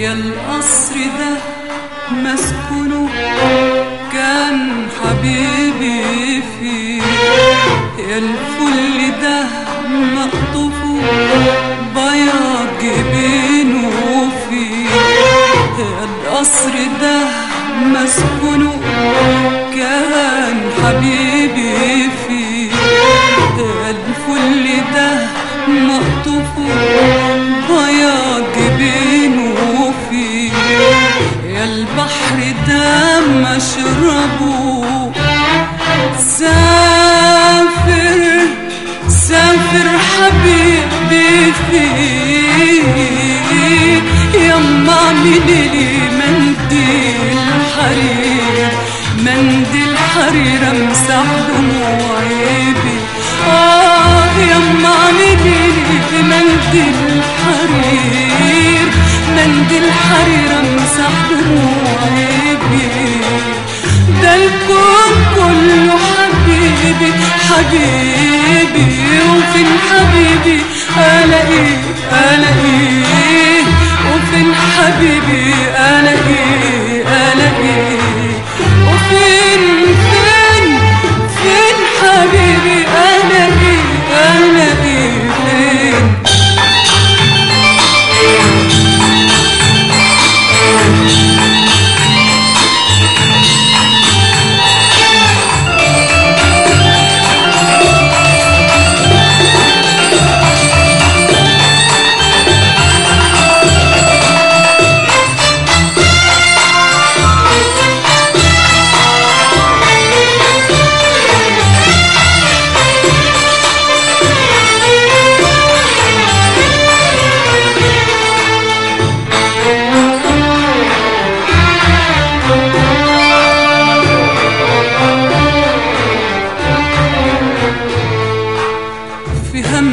يا القصر ده مسكونه كان حبيبي فيه. يا الفل ده مقطوفه بياض جبينه فيه. يا القصر ده مسكونه كان حبيبي حبيبي فيه يما اعملي لي منديل حرير منديل حرير امسح دموعي. بيه آه يما اعملي لي منديل حرير منديل حرير امسح دموعي. بيه ده الكون كله حبيبي حبيبي. وفين حبيبي الاقيه الاقيه وفين حبيبي الاقيه الاقيه وفين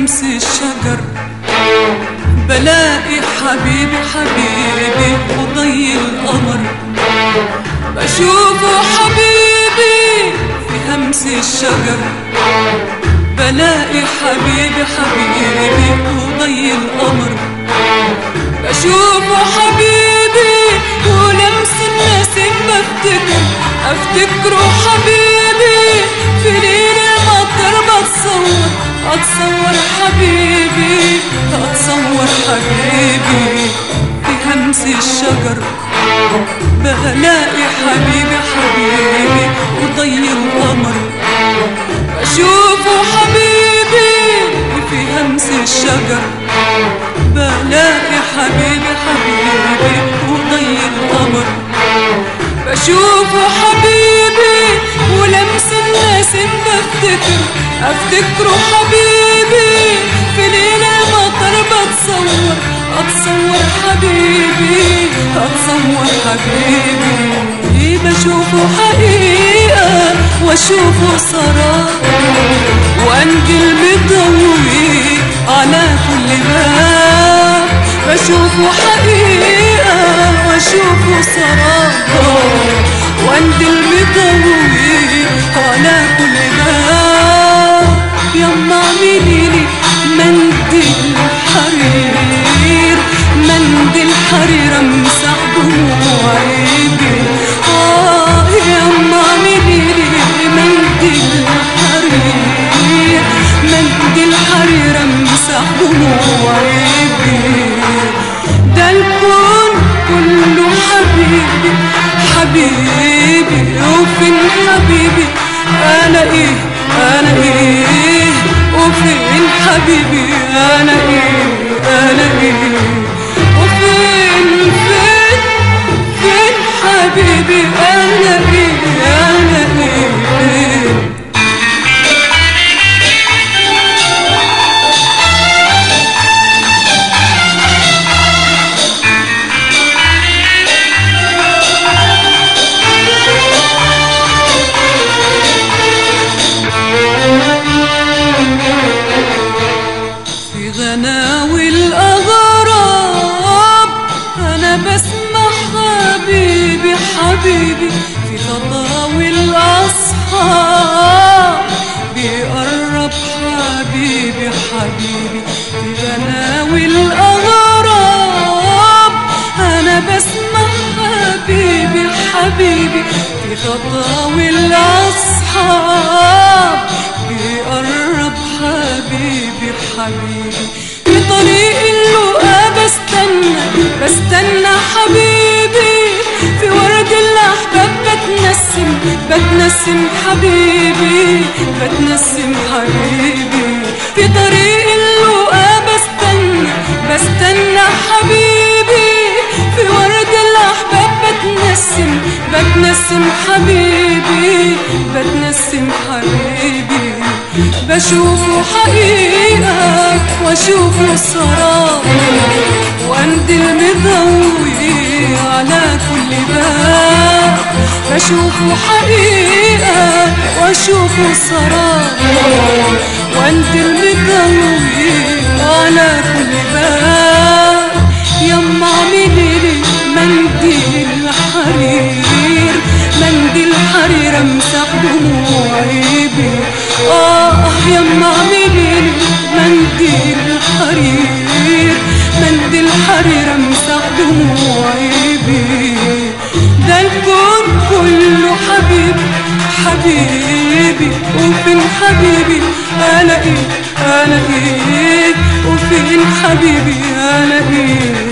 همس الشجر. بلاقي حبيبي حبيبي وضي القمر بشوفه حبيبي في همس الشجر. بلاقي حبيبي حبيبي وضي القمر بشوفه حبيبي ولمس النسيم بفتكر. افتكره حبيبي في ليل المطر بتصور أتصور حبيبي أتصور حبيبي في همس الشجر. بلاقي حبيبي حبيبي وضي القمر. بشوفه حبيبي في همس الشجر. بلاقي حبيبي حبيبي وضي القمر. بشوفه حبيبي افتكره حبيبي في ليل المطر بتصور أتصور حبيبي أتصور حبيبي. بشوفه حقيقة وأشوفه سراب وأنجل مضوي على كل باب. بشوفه حقيقة وأشوفه سراب وأنجل مضوي بيه ده الكون كله حبيبي حبيبي وفين حبيبي أنا إيه أنا إيه وفين حبيبي أنا إيه أنا إيه وفين فين فين حبيبي؟ أنا في غناوي الأغراب أنا بسمع حبيبي حبيبي في خطاوي الأصحاب. بيقرب حبيبي حبيبي في غناوي الأغراب. أنا بسمع حبيبي حبيبي في خطاوي الأصحاب. بيقرب حبيبي حبيبي. في طريق اللقاء بستنى بستنى حبيبي. في ورد الأحباب بتنسم بتنسم حبيبي بتنسم حبيبي. في طريق اللقاء بستنى بستنى حبيبي. في ورد الأحباب بتنسم بتنسم حبيبي بتنسم حبيبي. بشوفه حقيقة واشوفه سراب وأندي المضوي على كل باب. بشوفه حقيقة واشوفه سراب وأندي المضوي على كل باب. يما اعملي لي منديل حرير منديل حرير أمسح دموعي. يما اعملي لي منديل حرير منديل حرير امسح دموعي ده الكون كله حبيبي حبيبي وفين حبيبي الاقيه الاقيه وفين حبيبي الاقيه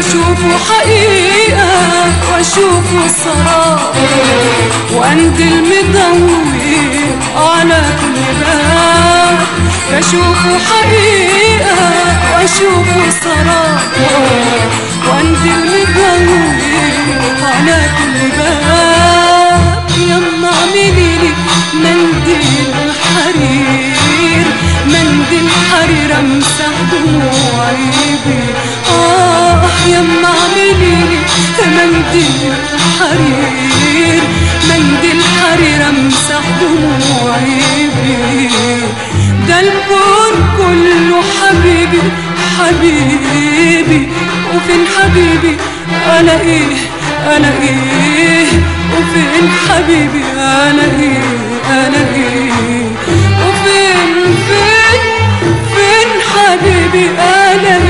بشوفه حقيقة واشوفه سراب واندي المضوي على كل باب. بشوفه حقيقة واشوفه سراب واندي المضوي على كل باب. منديل حرير منديل حرير أمسح دموعي ده الكون كله حبيبي حبيبي. وفين حبيبي؟ أنا إيه؟ أنا إيه؟ وفين حبيبي؟ أنا إيه؟ أنا إيه؟ وفين فين فين حبيبي؟ أنا إيه؟